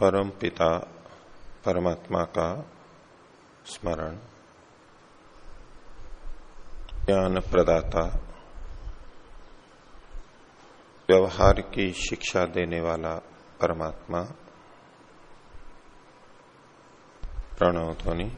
परम पिता, परमात्मा का स्मरण। ज्ञान प्रदाता व्यवहार की शिक्षा देने वाला परमात्मा। प्रणव ध्वनि।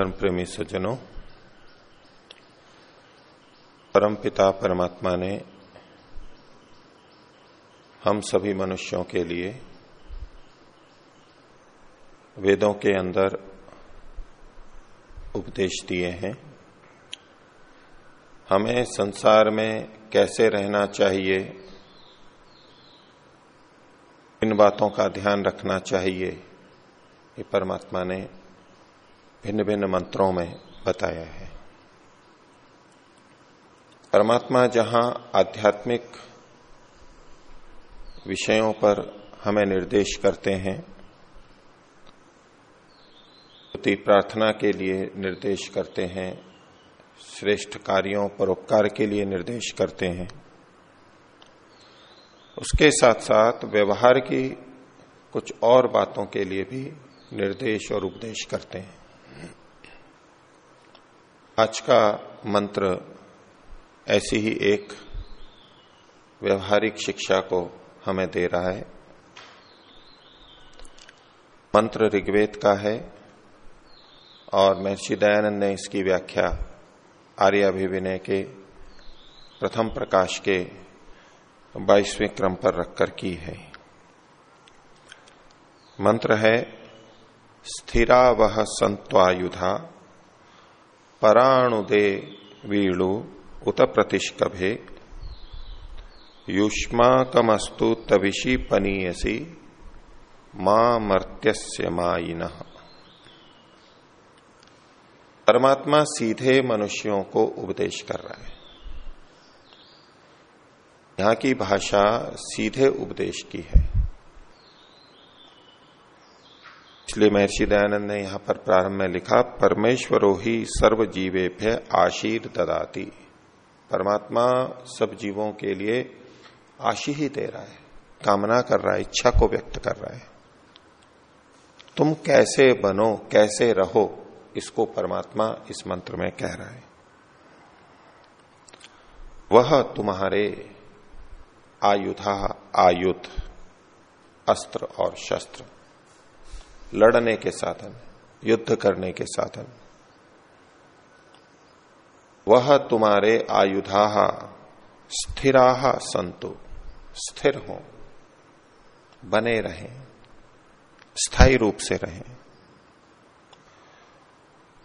धर्म प्रेमी सज्जनों, परम पिता परमात्मा ने हम सभी मनुष्यों के लिए वेदों के अंदर उपदेश दिए हैं। हमें संसार में कैसे रहना चाहिए? इन बातों का ध्यान रखना चाहिए, ये परमात्मा ने भिन्न भिन्न मंत्रों में बताया है। परमात्मा जहाँ आध्यात्मिक विषयों पर हमें निर्देश करते हैं स्तुति प्रार्थना के लिए निर्देश करते हैं, श्रेष्ठ कार्यों परोपकार के लिए निर्देश करते हैं। उसके साथ साथ व्यवहार की कुछ और बातों के लिए भी निर्देश और उपदेश करते हैं। आज का मंत्र ऐसी ही एक व्यवहारिक शिक्षा को हमें दे रहा है। मंत्र ऋग्वेद का है और महर्षि दयानंद ने इसकी व्याख्या आर्याभिविनय के प्रथम प्रकाश के बाईसवें क्रम पर रखकर की है। मंत्र है स्थिरा वह संत्वायुधा पराणुदे वीणु उत प्रतिष्कभे युष्माकमस्तु तविशी पनीयसी माँ मर्त्यस्य माइन परमात्मा सीधे मनुष्यों को उपदेश कर रहा है। यहाँ की भाषा सीधे उपदेश की है। इसलिए महर्षि दयानंद ने यहाँ पर प्रारंभ में लिखा, परमेश्वरो ही सर्व जीवेभ्य आशीर ददाती। परमात्मा सब जीवों के लिए आशी ही दे रहा है, कामना कर रहा है, इच्छा को व्यक्त कर रहा है। तुम कैसे बनो, कैसे रहो, इसको परमात्मा इस मंत्र में कह रहा है। वह तुम्हारे आयुधा, आयुध, अस्त्र और शस्त्र। लड़ने के साधन, युद्ध करने के साधन। वह तुम्हारे आयुधा स्थिरा संतु, स्थिर हो, बने रहें, स्थायी रूप से रहें।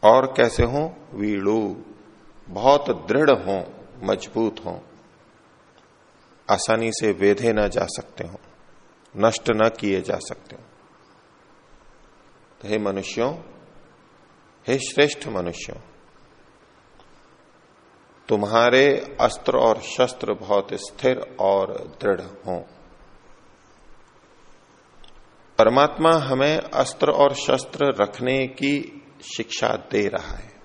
और कैसे हो? वीड़ू बहुत दृढ़ हो, मज़बूत हो। आसानी से वेधे न जा सकते हो, नष्ट न किए जा सकते हो। तो हे मनुष्यों, हे श्रेष्ठ मनुष्यों, तुम्हारे अस्त्र और शस्त्र बहुत स्थिर और दृढ़ हों। परमात्मा हमें अस्त्र और शस्त्र रखने की शिक्षा दे रहा है।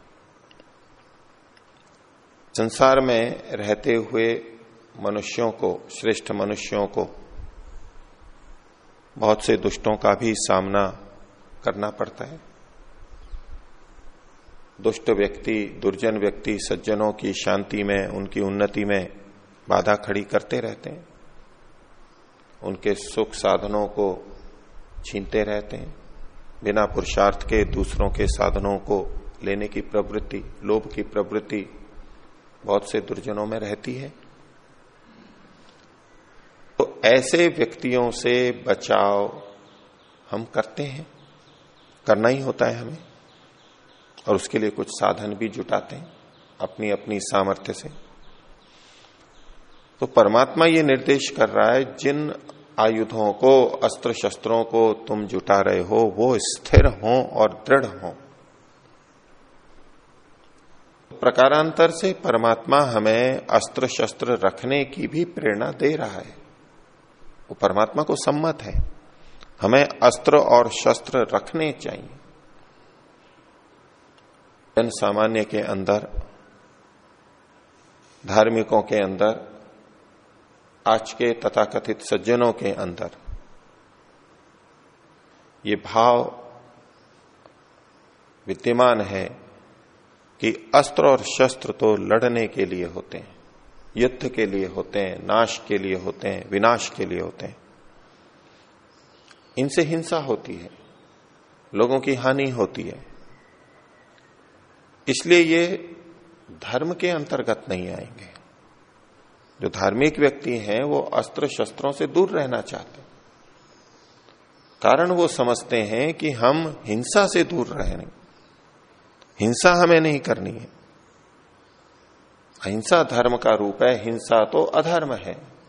संसार में रहते हुए मनुष्यों को, श्रेष्ठ मनुष्यों को बहुत से दुष्टों का भी सामना करना पड़ता है। दुष्ट व्यक्ति, दुर्जन व्यक्ति सज्जनों की शांति में, उनकी उन्नति में बाधा खड़ी करते रहते हैं। उनके सुख साधनों को छीनते रहते हैं। बिना पुरुषार्थ के दूसरों के साधनों को लेने की प्रवृत्ति, लोभ की प्रवृत्ति बहुत से दुर्जनों में रहती है। तो ऐसे व्यक्तियों से बचाव हम करते हैं। करना ही होता है हमें। और उसके लिए कुछ साधन भी जुटाते हैं अपनी अपनी सामर्थ्य से। तो परमात्मा ये निर्देश कर रहा है, जिन आयुधों को अस्त्र शस्त्रों को तुम जुटा रहे हो, वो स्थिर हो और दृढ़ हो। प्रकारांतर से परमात्मा हमें अस्त्र शस्त्र रखने की भी प्रेरणा दे रहा है। वो परमात्मा को सम्मत है। हमें अस्त्र और शस्त्र रखने चाहिए। जन सामान्य के अंदर, धार्मिकों के अंदर, आज के तथाकथित सज्जनों के अंदर, ये भाव विद्यमान है कि अस्त्र और शस्त्र तो लड़ने के लिए होते हैं, युद्ध के लिए होते हैं, नाश के लिए होते हैं, विनाश के लिए होते हैं। इनसे हिंसा होती है, लोगों की हानि होती है। इसलिए ये धर्म के अंतर्गत नहीं आएँगे। जो धार्मिक व्यक्ति हैं, वो अस्त्र शस्त्रों से दूर रहना चाहते कारण वो समझते हैं कि हम हिंसा से दूर रहेंगे हिंसा हमें नहीं करनी है। अहिंसा धर्म का रूप है, हिंसा तो अधर्म है।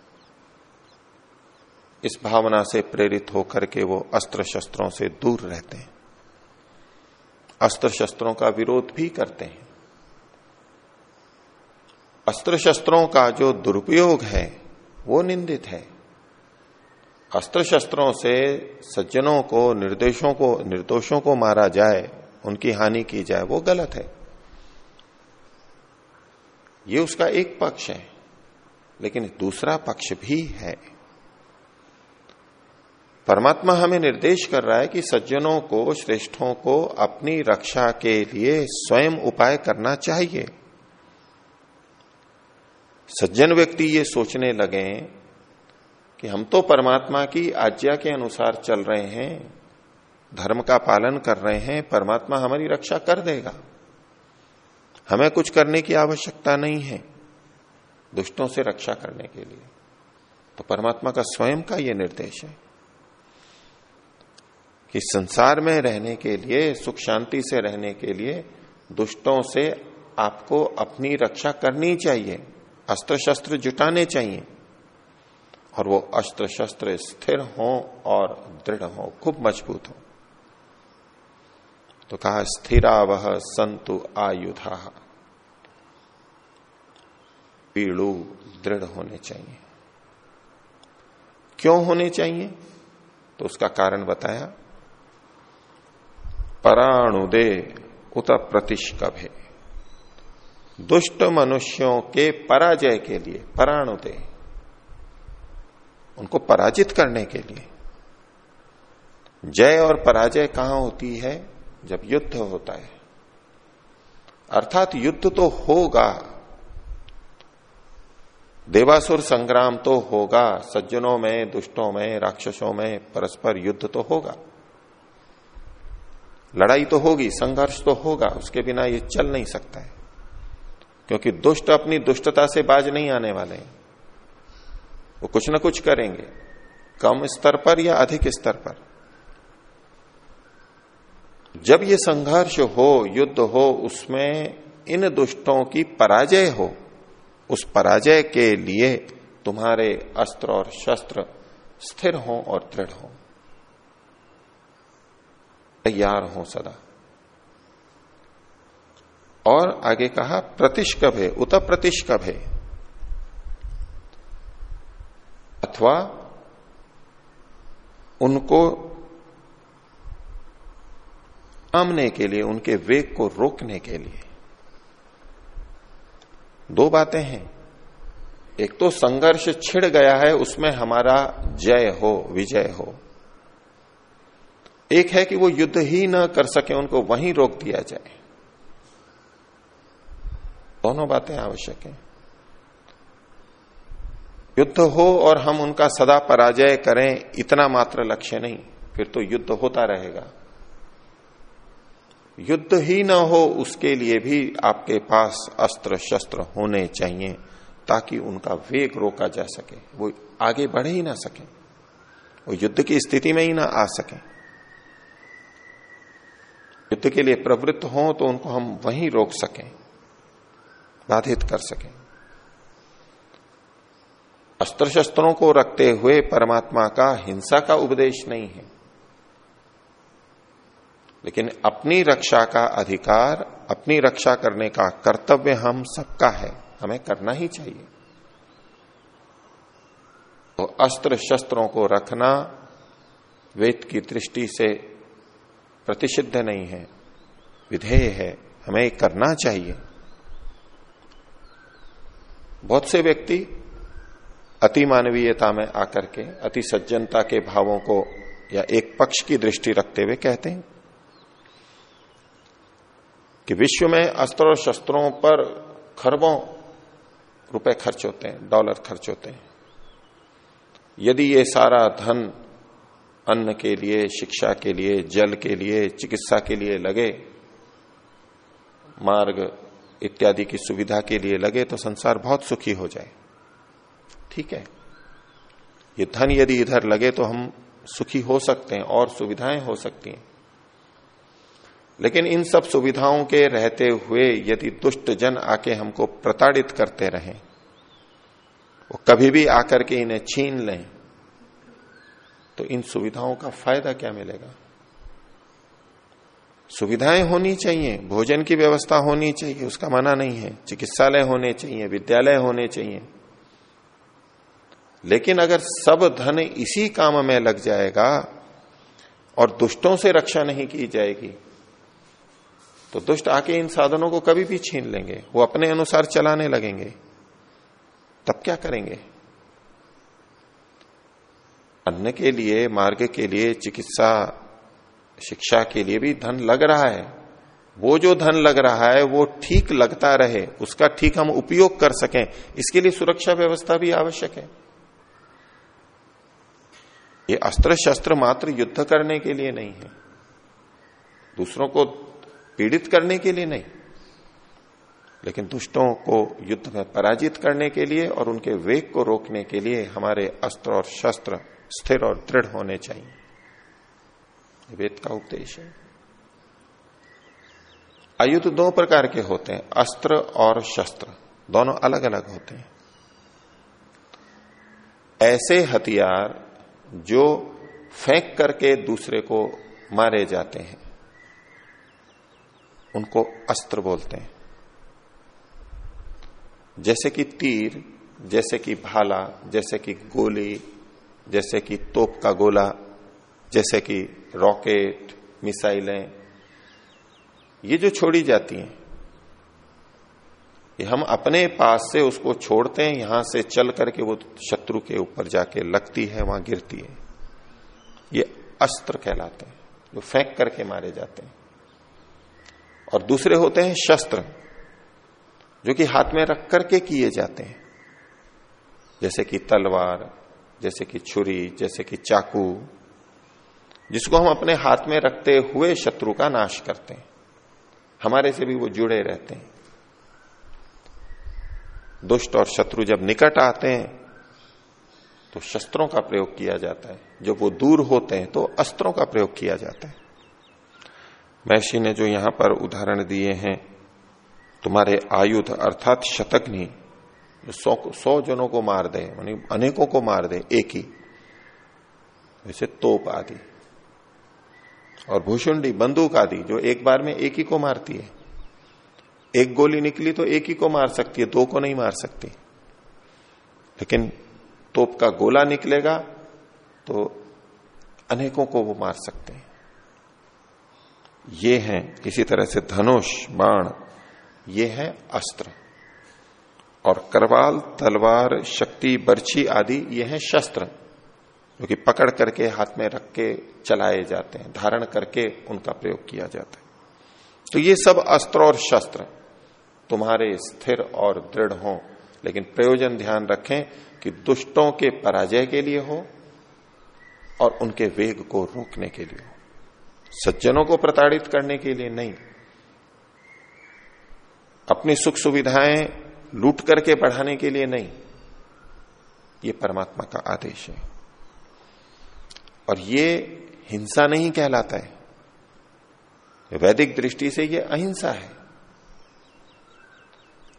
इस भावना से प्रेरित होकर के वो अस्त्र शस्त्रों से दूर रहते हैं। अस्त्र शस्त्रों का विरोध भी करते हैं। अस्त्र शस्त्रों का जो दुरुपयोग है, वो निंदित है। अस्त्र शस्त्रों से सज्जनों को, निर्देशों को, निर्दोषों को मारा जाए, उनकी हानि की जाए, वो गलत है। ये उसका एक पक्ष है, लेकिन दूसरा पक्ष भी है। परमात्मा हमें निर्देश कर रहा है कि सज्जनों को, श्रेष्ठों को अपनी रक्षा के लिए स्वयं उपाय करना चाहिए। सज्जन व्यक्ति ये सोचने लगे कि हम तो परमात्मा की आज्ञा के अनुसार चल रहे हैं, धर्म का पालन कर रहे हैं, परमात्मा हमारी रक्षा कर देगा। हमें कुछ करने की आवश्यकता नहीं है, दुष्टों से रक्षा करने के लिए। तो परमात्मा का स्वयं का यह निर्देश है। कि संसार में रहने के लिए, सुख शांति से रहने के लिए दुष्टों से आपको अपनी रक्षा करनी चाहिए अस्त्र शस्त्र जुटाने चाहिए। और वो अस्त्र शस्त्र स्थिर हो और दृढ़ हो, खूब मज़बूत हो। तो कहा स्थिरा वह संतु आयुधा। पीड़ु दृढ़ होने चाहिए। क्यों होने चाहिए? तो उसका कारण बताया पराणुदे उत प्रतिष्कभे। दुष्ट मनुष्यों के पराजय के लिए, पराणुदे, उनको पराजित करने के लिए। जय और पराजय कहाँ होती है? जब युद्ध होता है। अर्थात युद्ध तो होगा। देवासुर संग्राम तो होगा। सज्जनों में, दुष्टों में, राक्षसों में परस्पर युद्ध तो होगा। लड़ाई तो होगी, संघर्ष तो होगा, उसके बिना ये चल नहीं सकता है। क्योंकि दुष्ट अपनी दुष्टता से बाज नहीं आने वाले हैं। वो कुछ ना कुछ करेंगे, कम स्तर पर या अधिक स्तर पर। जब ये संघर्ष हो, युद्ध हो, उसमें इन दुष्टों की पराजय हो, उस पराजय के लिए तुम्हारे अस्त्र और शस्त्र स्थिर हो और दृढ़ हो। तैयार हो सदा। और आगे कहा, प्रतिष्कभ है उत प्रतिष्कभ। है अथवा उनको आमने के लिए, उनके वेग को रोकने के लिए। दो बातें हैं। एक तो संघर्ष छिड़ गया है, उसमें हमारा जय हो, विजय हो। एक है कि वो युद्ध ही ना कर सके, उनको वहीं रोक दिया जाए। दोनों बातें आवश्यक हैं। युद्ध हो और हम उनका सदा पराजय करें, इतना मात्र लक्ष्य नहीं, फिर तो युद्ध होता रहेगा। युद्ध ही ना हो, उसके लिए भी आपके पास अस्त्र शस्त्र होने चाहिए, ताकि उनका वेग रोका जा सके। वो आगे बढ़ ही ना सके, वो युद्ध की स्थिति में ही ना आ सके। युद्ध के लिए प्रवृत्त हो तो उनको हम वहीं रोक सकें, बाधित कर सकें। अस्त्र शस्त्रों को रखते हुए परमात्मा का हिंसा का उपदेश नहीं है। लेकिन अपनी रक्षा का अधिकार, अपनी रक्षा करने का कर्तव्य हम सबका है, हमें करना ही चाहिए। तो अस्त्र शस्त्रों को रखना वेद की दृष्टि से प्रतिषिद्ध नहीं है, विधेय है, हमें करना चाहिए। बहुत से व्यक्ति अति मानवीयता में आकर के, अति सज्जनता के भावों को या एक पक्ष की दृष्टि रखते हुए कहते हैं कि विश्व में अस्त्र और शस्त्रों पर खरबों रुपए खर्च होते हैं, डॉलर खर्च होते हैं। यदि ये सारा धन अन्न के लिए, शिक्षा के लिए, जल के लिए, चिकित्सा के लिए लगे, मार्ग इत्यादि की सुविधा के लिए लगे तो संसार बहुत सुखी हो जाए। ठीक है? ये धन यदि इधर लगे तो हम सुखी हो सकते हैं, और सुविधाएँ हो सकती हैं। लेकिन इन सब सुविधाओं के रहते हुए यदि दुष्ट जन आके हमको प्रताड़ित करते रहें, वो कभी भी आकर के इन्हें छीन लें तो इन सुविधाओं का फ़ायदा क्या मिलेगा? सुविधाएँ होनी चाहिए, भोजन की व्यवस्था होनी चाहिए, उसका मना नहीं है। चिकित्सालय होने चाहिए, विद्यालय होने चाहिए। लेकिन अगर सब धन इसी काम में लग जाएगा और दुष्टों से रक्षा नहीं की जाएगी तो दुष्ट आके इन साधनों को कभी भी छीन लेंगे। वो अपने अनुसार चलाने लगेंगे। तब क्या करेंगे? अन्न के लिए, मार्ग के लिए, चिकित्सा, शिक्षा के लिए भी धन लग रहा है। वो जो धन लग रहा है, वो ठीक लगता रहे, उसका ठीक हम उपयोग कर सकें। इसके लिए सुरक्षा व्यवस्था भी आवश्यक है। ये अस्त्र शस्त्र मात्र युद्ध करने के लिए नहीं है। दूसरों को पीड़ित करने के लिए नहीं। लेकिन दुष्टों को युद्ध में पराजित करने के लिए और उनके वेग को रोकने के लिए हमारे अस्त्र और शस्त्र स्थिर और दृढ़ होने चाहिए। वेद का उपदेश है। आयुध दो प्रकार के होते हैं, अस्त्र और शस्त्र। दोनों अलग अलग होते हैं। ऐसे हथियार जो फेंक करके दूसरे को मारे जाते हैं, उनको अस्त्र बोलते हैं। जैसे कि तीर, जैसे कि भाला, जैसे कि गोली जैसे कि तोप का गोला, जैसे कि रॉकेट, मिसाइलें, ये जो छोड़ी जाती हैं, ये हम अपने पास से उसको छोड़ते हैं, यहाँ से चल करके वो शत्रु के ऊपर जाके लगती है, वहाँ गिरती है। ये अस्त्र कहलाते हैं, जो फेंक करके मारे जाते हैं। और दूसरे होते हैं शस्त्र, जो कि हाथ में रख करके किए जाते हैं। जैसे कि तलवार जैसे कि छुरी, जैसे कि चाकू, जिसको हम अपने हाथ में रखते हुए शत्रु का नाश करते हैं। हमारे से भी वो जुड़े रहते हैं। दुष्ट और शत्रु जब निकट आते हैं तो शस्त्रों का प्रयोग किया जाता है। जब वो दूर होते हैं तो अस्त्रों का प्रयोग किया जाता है। महर्षि ने जो यहाँ पर उदाहरण दिए हैं, तुम्हारे आयुध अर्थात शतग्नि जो सौ सौ जनों को मार दे, यानी अनेकों को मार दे, एक ही। जैसे तोप आदि। और भूषुंडी, बंदूक आदि, जो एक बार में एक ही को मारती है। एक गोली निकली तो एक ही को मार सकती है, दो को नहीं मार सकती। लेकिन तोप का गोला निकलेगा तो अनेकों को वो मार सकते हैं। ये हैं, इसी तरह से धनुष, बाण, ये है अस्त्र। और करवाल, तलवार, शक्ति, बर्छी आदि ये हैं शस्त्र, जो कि पकड़ करके हाथ में रख के चलाए जाते हैं, धारण करके उनका प्रयोग किया जाता है। तो ये सब अस्त्र और शस्त्र तुम्हारे स्थिर और दृढ़ हो, लेकिन प्रयोजन ध्यान रखें कि दुष्टों के पराजय के लिए हो और उनके वेग को रोकने के लिए हो। सज्जनों को प्रताड़ित करने के लिए नहीं। अपनी सुख सुविधाएँ लूट करके बढ़ाने के लिए नहीं। ये परमात्मा का आदेश है। और ये हिंसा नहीं कहलाता है। वैदिक दृष्टि से ये अहिंसा है।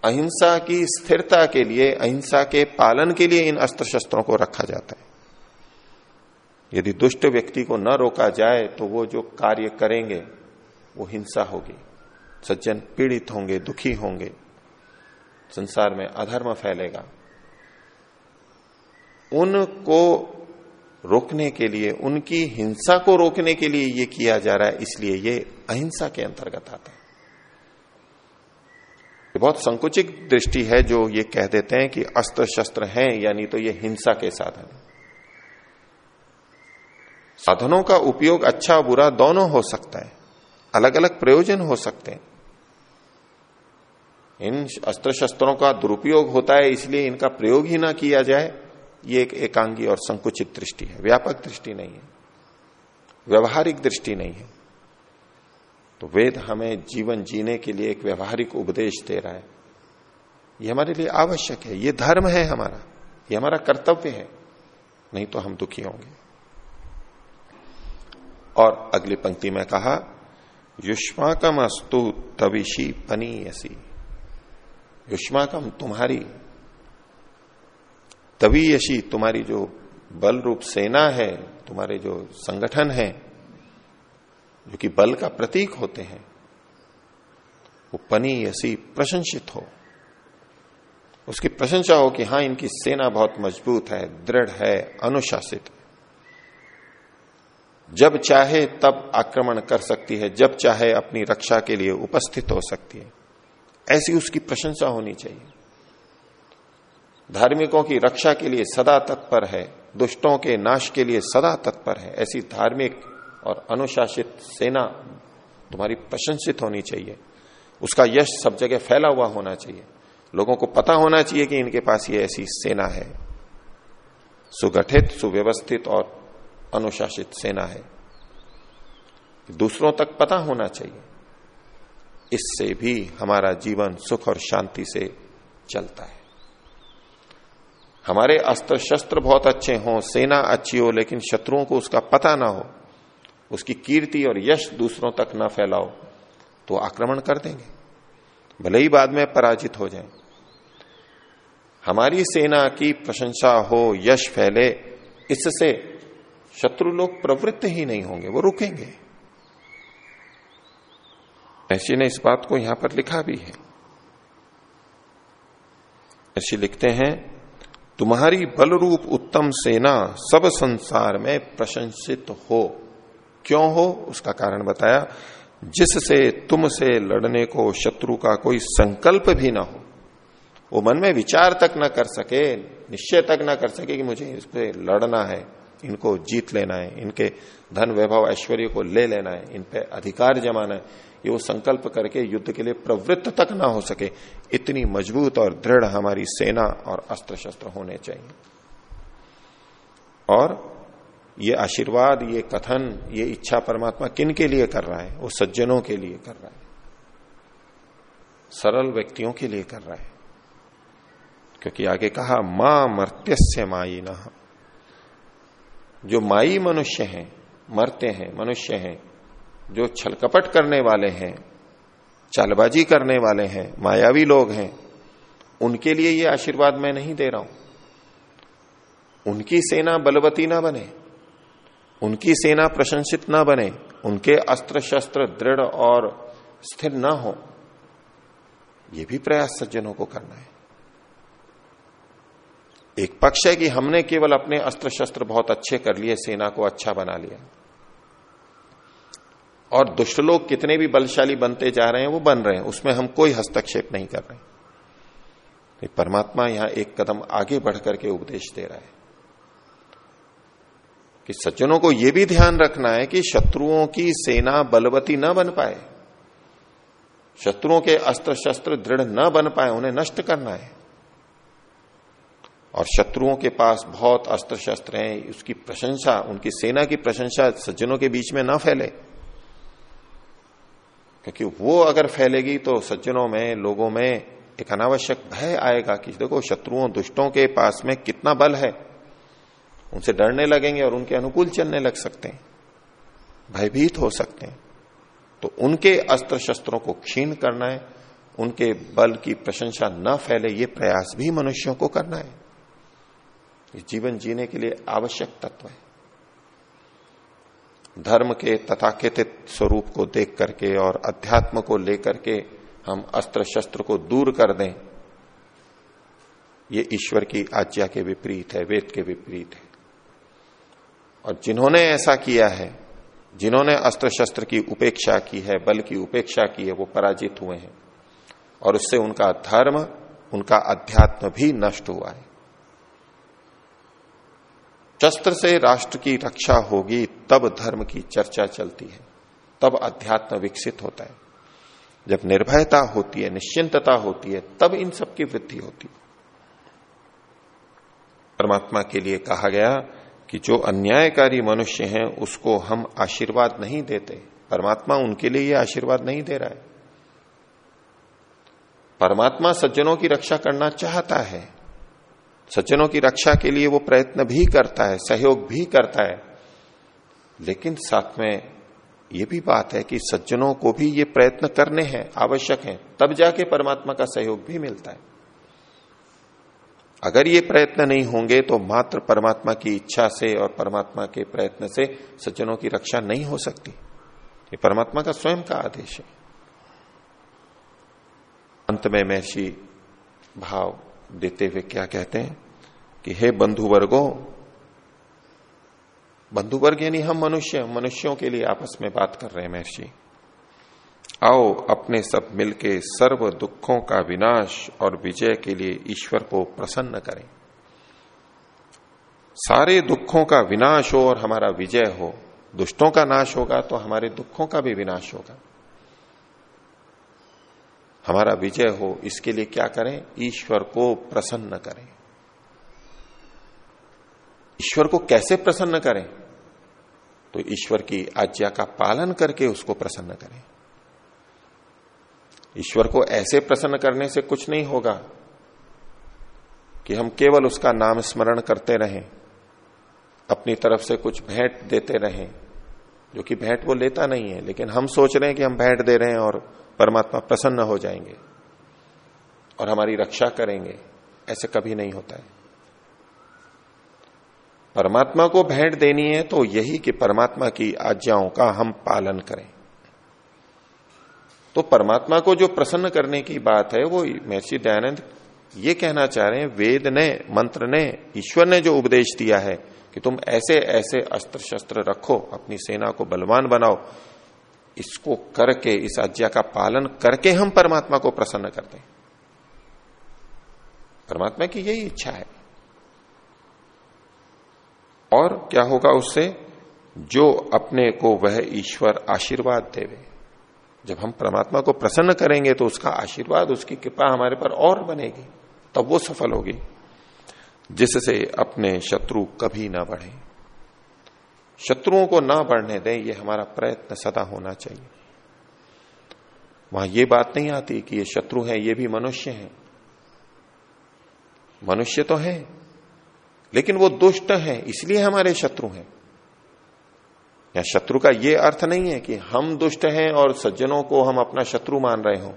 अहिंसा की स्थिरता के लिए, अहिंसा के पालन के लिए इन अस्त्र शस्त्रों को रखा जाता है। यदि दुष्ट व्यक्ति को न रोका जाए तो वो जो कार्य करेंगे, वो हिंसा होगी। सज्जन पीड़ित होंगे, दुखी होंगे। संसार में अधर्म फैलेगा। उनको रोकने के लिए, उनकी हिंसा को रोकने के लिए ये किया जा रहा है, इसलिए ये अहिंसा के अंतर्गत आता है। बहुत संकुचित दृष्टि है जो ये कह देते हैं कि अस्त्र शस्त्र हैं, यानी तो ये हिंसा के साधन साधनों का उपयोग अच्छा बुरा दोनों हो सकता है अलग अलग प्रयोजन हो सकते हैं। इन अस्त्र शस्त्रों का दुरुपयोग होता है, इसलिए इनका प्रयोग ही ना किया जाए। ये एक एकांगी और संकुचित दृष्टि है। व्यापक दृष्टि नहीं है। व्यवहारिक दृष्टि नहीं है। तो वेद हमें जीवन जीने के लिए एक व्यवहारिक उपदेश दे रहा है। ये हमारे लिए आवश्यक है। ये धर्म है हमारा। ये हमारा कर्तव्य है। नहीं तो हम दुखी होंगे। और अगली पंक्ति में कहा युष्माकम अस्तु तविशी पनीयसी। युष्माकम तुम्हारी, तभी यशी तुम्हारी जो बल रूप सेना है, तुम्हारे जो संगठन है, जो कि बल का प्रतीक होते हैं, वो पनी ऐसी प्रशंसित हो। उसकी प्रशंसा हो कि हाँ, इनकी सेना बहुत मज़बूत है, दृढ़ है, अनुशासित। जब चाहे तब आक्रमण कर सकती है, जब चाहे अपनी रक्षा के लिए उपस्थित हो सकती है। ऐसी उसकी प्रशंसा होनी चाहिए। धार्मिकों की रक्षा के लिए सदा तत्पर है, दुष्टों के नाश के लिए सदा तत्पर है। ऐसी धार्मिक और अनुशासित सेना तुम्हारी प्रशंसित होनी चाहिए। उसका यश सब जगह फैला हुआ होना चाहिए। लोगों को पता होना चाहिए कि इनके पास ये ऐसी सेना है। सुगठित, सुव्यवस्थित और अनुशासित सेना है। दूसरों तक पता होना चाहिए। इससे भी हमारा जीवन सुख और शांति से चलता है। हमारे अस्त्र शस्त्र बहुत अच्छे हों, सेना अच्छी हो, लेकिन शत्रुओं को उसका पता ना हो, उसकी कीर्ति और यश दूसरों तक ना फैलाओ तो आक्रमण कर देंगे। भले ही बाद में पराजित हो जाए। हमारी सेना की प्रशंसा हो, यश फैले, इससे शत्रु लोग प्रवृत्त ही नहीं होंगे, वो रुकेंगे। ऐसी ने इस बात को यहाँ पर लिखा भी है। ऐसी लिखते हैं, तुम्हारी बल रूप उत्तम सेना सब संसार में प्रशंसित हो। क्यों हो? उसका कारण बताया, जिससे तुमसे लड़ने को शत्रु का कोई संकल्प भी ना हो। वो मन में विचार तक ना कर सके, निश्चय तक ना कर सके कि मुझे इस पे लड़ना है, इनको जीत लेना है, इनके धन वैभव ऐश्वर्य को ले लेना है, इन पे अधिकार जमाना है। ये वो संकल्प करके युद्ध के लिए प्रवृत्त तक ना हो सके। इतनी मज़बूत और दृढ़ हमारी सेना और अस्त्र शस्त्र होने चाहिए। और ये आशीर्वाद, ये कथन, ये इच्छा परमात्मा किन के लिए कर रहा है? वो सज्जनों के लिए कर रहा है। सरल व्यक्तियों के लिए कर रहा है। क्योंकि आगे कहा, माँ मर्त्यस्य माई जो माई मनुष्य हैं, मरते हैं, मनुष्य हैं जो छलकपट करने वाले हैं, चालबाजी करने वाले हैं, मायावी लोग हैं, उनके लिए ये आशीर्वाद मैं नहीं दे रहा हूँ। उनकी सेना बलवती ना बने, उनकी सेना प्रशंसित ना बने, उनके अस्त्र शस्त्र दृढ़ और स्थिर ना हो यह भी प्रयास सज्जनों को करना है। एक पक्ष है कि हमने केवल अपने अस्त्र शस्त्र बहुत अच्छे कर लिए, सेना को अच्छा बना लिया। और दुष्ट लोग कितने भी बलशाली बनते जा रहे हैं, वो बन रहे हैं। उसमें हम कोई हस्तक्षेप नहीं कर रहे तो परमात्मा यहाँ एक कदम आगे बढ़ करके उपदेश दे रहा है। कि सज्जनों को यह भी ध्यान रखना है कि शत्रुओं की सेना बलवती न बन पाए। शत्रुओं के अस्त्र शस्त्र दृढ़ न बन पाए, उन्हें नष्ट करना है। और शत्रुओं के पास बहुत अस्त्र शस्त्र हैं, उसकी प्रशंसा, उनकी सेना की प्रशंसा सज्जनों के बीच में न फैले। क्योंकि वो अगर फैलेगी तो सज्जनों में, लोगों में एक अनावश्यक भय आएगा कि देखो शत्रुओं, दुष्टों के पास में कितना बल है। उनसे डरने लगेंगे और उनके अनुकूल चलने लग सकते हैं। भयभीत हो सकते हैं। तो उनके अस्त्र शस्त्रों को क्षीण करना है। उनके बल की प्रशंसा न फैले, ये प्रयास भी मनुष्यों को करना है। ये जीवन जीने के लिए आवश्यक तत्व है। धर्म के तथाकथित स्वरूप को देख करके और अध्यात्म को लेकर के हम अस्त्र शस्त्र को दूर कर दें। ये ईश्वर की आज्ञा के विपरीत है, वेद के विपरीत है। और जिन्होंने ऐसा किया है, जिन्होंने अस्त्र शस्त्र की उपेक्षा की है बल की उपेक्षा की है, वो पराजित हुए हैं। और उससे उनका धर्म, उनका अध्यात्म भी नष्ट हुआ है। शस्त्र से राष्ट्र की रक्षा होगी, तब धर्म की चर्चा चलती है। तब अध्यात्म विकसित होता है। जब निर्भयता होती है, निश्चिंतता होती है, तब इन सब की वृद्धि होती है। परमात्मा के लिए कहा गया कि जो अन्यायकारी मनुष्य हैं, उसको हम आशीर्वाद नहीं देते। परमात्मा उनके लिए यह आशीर्वाद नहीं दे रहा है। परमात्मा सज्जनों की रक्षा करना चाहता है। सज्जनों की रक्षा के लिए वो प्रयत्न भी करता है, सहयोग भी करता है। लेकिन साथ में ये भी बात है कि सज्जनों को भी ये प्रयत्न करने हैं, आवश्यक हैं। तब जाके परमात्मा का सहयोग भी मिलता है। अगर ये प्रयत्न नहीं होंगे तो मात्र परमात्मा की इच्छा से और परमात्मा के प्रयत्न से सज्जनों की रक्षा नहीं हो सकती। ये परमात्मा का स्वयं का आदेश है। अंत में महर्षि भाव देते हुए क्या कहते हैं? कि हे बंधु वर्गो बंधु वर्ग यानी हम मनुष्य, मनुष्यों के लिए आपस में बात कर रहे हैं, महर्षि। आओ अपने सब मिलके सर्व दुखों का विनाश और विजय के लिए ईश्वर को प्रसन्न करें। सारे दुखों का विनाश हो और हमारा विजय हो, दुष्टों का नाश होगा तो हमारे दुखों का भी विनाश होगा। हमारा विजय हो, इसके लिए क्या करें? ईश्वर को प्रसन्न करें। ईश्वर को कैसे प्रसन्न करें? तो ईश्वर की आज्ञा का पालन करके उसको प्रसन्न करें। ईश्वर को ऐसे प्रसन्न करने से कुछ नहीं होगा कि हम केवल उसका नाम स्मरण करते रहें, अपनी तरफ़ से कुछ भेंट देते रहें, जो कि भेंट वो लेता नहीं है, लेकिन हम सोच रहे हैं कि हम भेंट दे रहे हैं और परमात्मा प्रसन्न हो जाएँगे और हमारी रक्षा करेंगे। ऐसे कभी नहीं होता है। परमात्मा को भेंट देनी है तो यही कि परमात्मा की आज्ञाओं का हम पालन करें। तो परमात्मा को जो प्रसन्न करने की बात है, वो महर्षि दयानंद ये कहना चाह रहे हैं, वेद ने, मंत्र ने, ईश्वर ने जो उपदेश दिया है कि तुम ऐसे ऐसे अस्त्र शस्त्र रखो, अपनी सेना को बलवान बनाओ, इसको करके, इस आज्ञा का पालन करके हम परमात्मा को प्रसन्न करते हैं। परमात्मा की यही इच्छा है। और क्या होगा उससे? जो अपने को वह ईश्वर आशीर्वाद देवे। जब हम परमात्मा को प्रसन्न करेंगे तो उसका आशीर्वाद, उसकी कृपा हमारे पर और बनेगी, तब वो सफल होगी, जिससे अपने शत्रु कभी ना बढ़े। शत्रुओं को ना बढ़ने दें, ये हमारा प्रयत्न सदा होना चाहिए। वहाँ ये बात नहीं आती कि ये शत्रु है, ये भी मनुष्य है। मनुष्य तो है लेकिन वो दुष्ट है, इसलिए हमारे शत्रु हैं। या शत्रु का ये अर्थ नहीं है कि हम दुष्ट हैं और सज्जनों को हम अपना शत्रु मान रहे हो।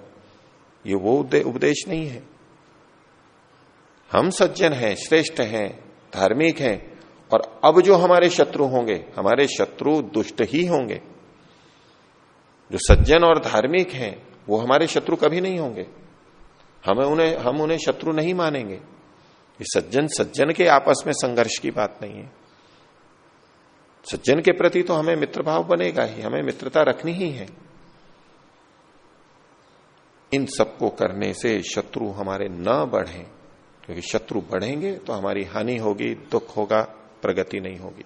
ये वो उपदेश नहीं है। हम सज्जन हैं, श्रेष्ठ हैं, धार्मिक हैं, और अब जो हमारे शत्रु होंगे, हमारे शत्रु दुष्ट ही होंगे। जो सज्जन और धार्मिक हैं, वो हमारे शत्रु कभी नहीं होंगे। हमें उन्हें, हम उन्हें शत्रु नहीं मानेंगे। ये सज्जन सज्जन के आपस में संघर्ष की बात नहीं है। सज्जन के प्रति तो हमें मित्र भाव बनेगा ही, हमें मित्रता रखनी ही है। इन सबको करने से शत्रु हमारे न बढ़े, क्योंकि शत्रु बढ़ेंगे तो हमारी हानि होगी, दुख होगा, प्रगति नहीं होगी।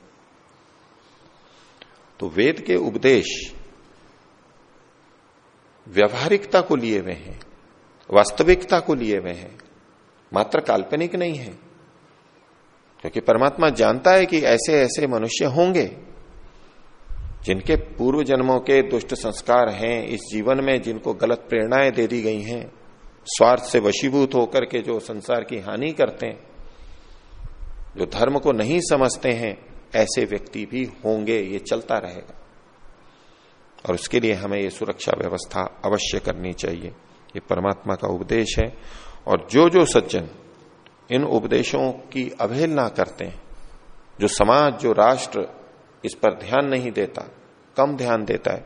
तो वेद के उपदेश व्यवहारिकता को लिए हुए हैं, वास्तविकता को लिए हुए हैं। मात्र काल्पनिक नहीं है। क्योंकि परमात्मा जानता है कि ऐसे ऐसे मनुष्य होंगे, जिनके पूर्व जन्मों के दुष्ट संस्कार हैं, इस जीवन में जिनको गलत प्रेरणाएँ दे दी गई हैं, स्वार्थ से वशीभूत होकर के जो संसार की हानि करते हैं, जो धर्म को नहीं समझते हैं, ऐसे व्यक्ति भी होंगे, ये चलता रहेगा। और उसके लिए हमें ये सुरक्षा व्यवस्था अवश्य करनी चाहिए। ये परमात्मा का उपदेश है। और जो जो सज्जन इन उपदेशों की अवहेलना करते हैं, जो समाज, जो राष्ट्र इस पर ध्यान नहीं देता, कम ध्यान देता है,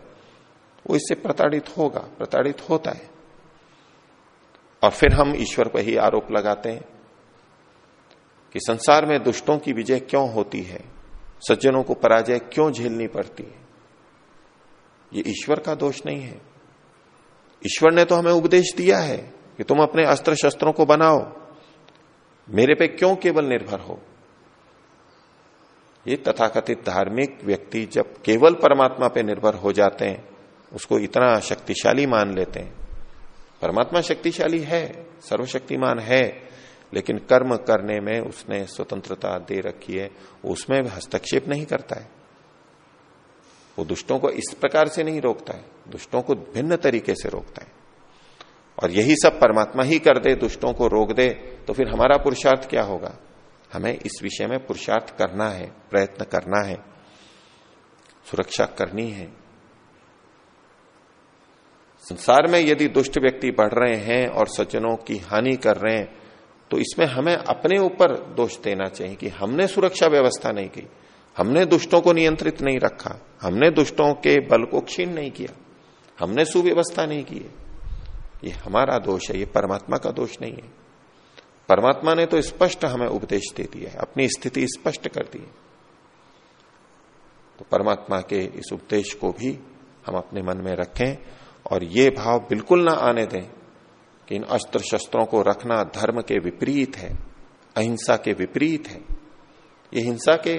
वो इससे प्रताड़ित होगा, प्रताड़ित होता है। और फिर हम ईश्वर पर ही आरोप लगाते हैं कि संसार में दुष्टों की विजय क्यों होती है? सज्जनों को पराजय क्यों झेलनी पड़ती है? ये ईश्वर का दोष नहीं है। ईश्वर ने तो हमें उपदेश दिया है। कि तुम अपने अस्त्र शस्त्रों को बनाओ। मेरे पे क्यों केवल निर्भर हो? ये तथाकथित धार्मिक व्यक्ति जब केवल परमात्मा पे निर्भर हो जाते हैं, उसको इतना शक्तिशाली मान लेते हैं। परमात्मा शक्तिशाली है, सर्वशक्तिमान है, लेकिन कर्म करने में उसने स्वतंत्रता दे रखी है, उसमें हस्तक्षेप नहीं करता है। वो दुष्टों को इस प्रकार से नहीं रोकता है, दुष्टों को भिन्न तरीके से रोकता है। और यही सब परमात्मा ही कर दे, दुष्टों को रोक दे तो फिर हमारा पुरुषार्थ क्या होगा? हमें इस विषय में पुरुषार्थ करना है, प्रयत्न करना है, सुरक्षा करनी है। संसार में यदि दुष्ट व्यक्ति बढ़ रहे हैं और सज्जनों की हानि कर रहे हैं तो इसमें हमें अपने ऊपर दोष देना चाहिए कि हमने सुरक्षा व्यवस्था नहीं की, हमने दुष्टों को नियंत्रित नहीं रखा, हमने दुष्टों के बल को क्षीण नहीं किया, हमने सुव्यवस्था नहीं की ये हमारा दोष है, ये परमात्मा का दोष नहीं है। परमात्मा ने तो स्पष्ट हमें उपदेश दे दिया है, अपनी स्थिति स्पष्ट कर दी है। तो परमात्मा के इस उपदेश को भी हम अपने मन में रखें और ये भाव बिल्कुल ना आने दें कि इन अस्त्र शस्त्रों को रखना धर्म के विपरीत है, अहिंसा के विपरीत है। ये हिंसा के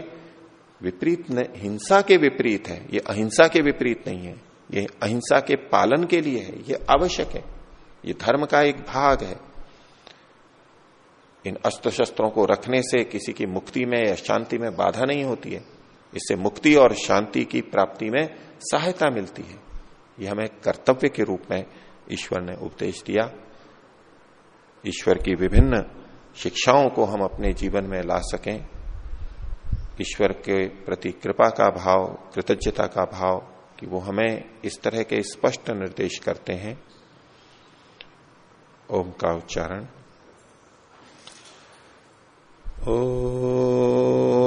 विपरीत हिंसा के विपरीत है, ये अहिंसा के विपरीत नहीं है, ये अहिंसा के पालन के लिए है, ये आवश्यक है। ये धर्म का एक भाग है। इन अस्त्र शस्त्रों को रखने से किसी की मुक्ति में या शांति में बाधा नहीं होती है। इससे मुक्ति और शांति की प्राप्ति में सहायता मिलती है। यह हमें कर्तव्य के रूप में ईश्वर ने उपदेश दिया। ईश्वर की विभिन्न शिक्षाओं को हम अपने जीवन में ला सकें। ईश्वर के प्रति कृपा का भाव, कृतज्ञता का भाव कि वो हमें इस तरह के स्पष्ट निर्देश करते हैं। ओम का उच्चारण। ओ